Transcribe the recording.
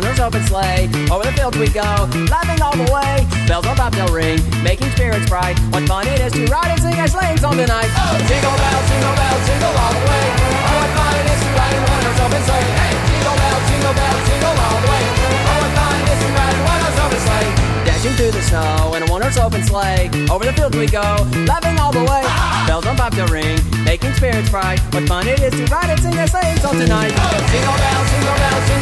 the a one-horse open sleigh. Over the fields we go, laughing all the way. Bells on bobtail ring, making spirits bright. What fun it is to ride and sing our sleighing song tonight. Oh, jingle bells, jingle bells, jingle all the way. Oh, what fun it is to ride in a one-horse open sleigh. Hey, jingle bells, jingle bells, jingle all the way. Oh, what fun it is to ride in a one-horse open sleigh. Dashing through the snow in a one-horse open sleigh. Over the fields we go, laughing all the way. Bells on bobtail ring, making spirits bright. What fun it is to ride and sing a sleighing song tonight. Oh, jingle bells, jingle bells, jingle